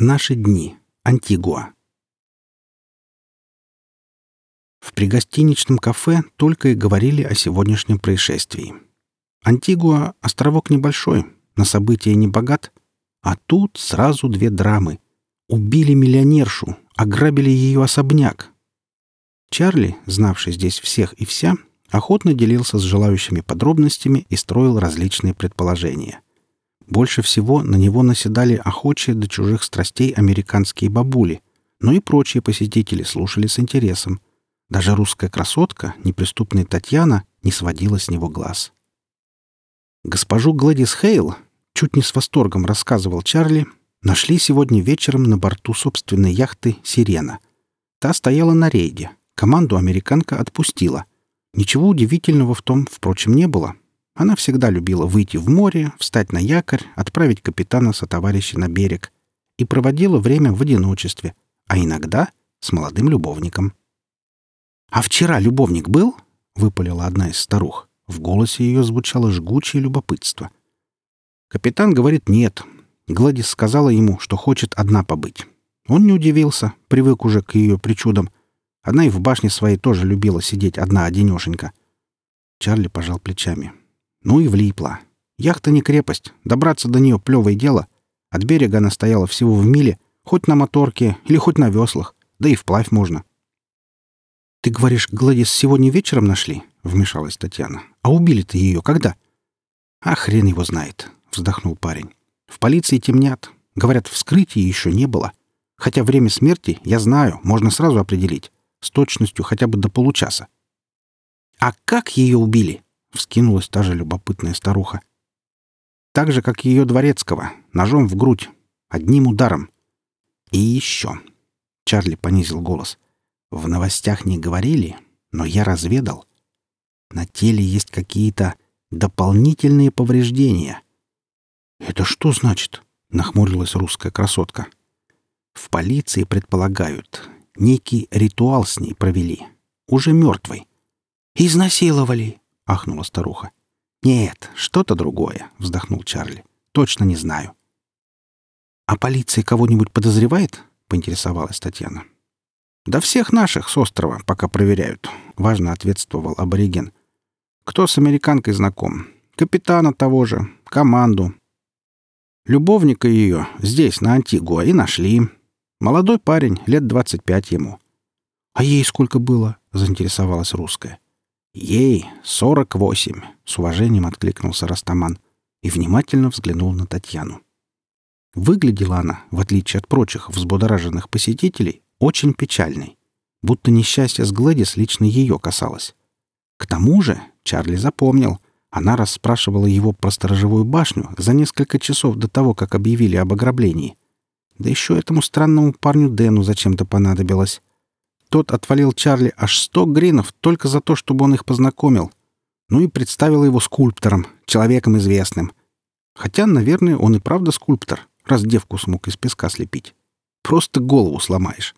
Наши дни. Антигуа. В пригостиничном кафе только и говорили о сегодняшнем происшествии. Антигуа — островок небольшой, на события не богат, а тут сразу две драмы. Убили миллионершу, ограбили ее особняк. Чарли, знавший здесь всех и вся, охотно делился с желающими подробностями и строил различные предположения — больше всего на него наседали охочие до чужих страстей американские бабули, но и прочие посетители слушали с интересом. Даже русская красотка, неприступная Татьяна, не сводила с него глаз. Госпожу Гладис Хейл, чуть не с восторгом рассказывал Чарли, нашли сегодня вечером на борту собственной яхты «Сирена». Та стояла на рейде. Команду американка отпустила. Ничего удивительного в том, впрочем, не было. Она всегда любила выйти в море, встать на якорь, отправить капитана со товарища на берег и проводила время в одиночестве, а иногда с молодым любовником. «А вчера любовник был?» — выпалила одна из старух. В голосе ее звучало жгучее любопытство. Капитан говорит «нет». Гладис сказала ему, что хочет одна побыть. Он не удивился, привык уже к ее причудам. Она и в башне своей тоже любила сидеть одна-одинешенька. Чарли пожал плечами. Ну и влипла. Яхта не крепость, добраться до нее плевое дело. От берега она стояла всего в миле, хоть на моторке или хоть на веслах, да и вплавь можно. «Ты говоришь, Гладис сегодня вечером нашли?» — вмешалась Татьяна. «А убили-то ее когда?» «А хрен его знает», — вздохнул парень. «В полиции темнят. Говорят, вскрытия еще не было. Хотя время смерти, я знаю, можно сразу определить. С точностью хотя бы до получаса». «А как ее убили?» — вскинулась та же любопытная старуха. «Так же, как ее дворецкого, ножом в грудь, одним ударом. И еще...» — Чарли понизил голос. «В новостях не говорили, но я разведал. На теле есть какие-то дополнительные повреждения». «Это что значит?» — нахмурилась русская красотка. «В полиции предполагают, некий ритуал с ней провели, уже мертвый. «Изнасиловали!» — ахнула старуха. «Нет, что-то другое», — вздохнул Чарли. «Точно не знаю». «А полиция кого-нибудь подозревает?» — поинтересовалась Татьяна. «Да всех наших с острова пока проверяют», — важно ответствовал абориген. «Кто с американкой знаком? Капитана того же, команду. Любовника ее здесь, на Антигуа, и нашли. Молодой парень, лет двадцать пять ему». «А ей сколько было?» — заинтересовалась русская. «Ей сорок восемь», — с уважением откликнулся Растаман и внимательно взглянул на Татьяну. Выглядела она, в отличие от прочих взбудораженных посетителей, очень печальной, будто несчастье с Глэдис лично ее касалось. К тому же Чарли запомнил, она расспрашивала его про сторожевую башню за несколько часов до того, как объявили об ограблении. Да еще этому странному парню Дэну зачем-то понадобилось. Тот отвалил Чарли аж сто гринов только за то, чтобы он их познакомил. Ну и представил его скульптором, человеком известным. Хотя, наверное, он и правда скульптор, раз девку смог из песка слепить. Просто голову сломаешь.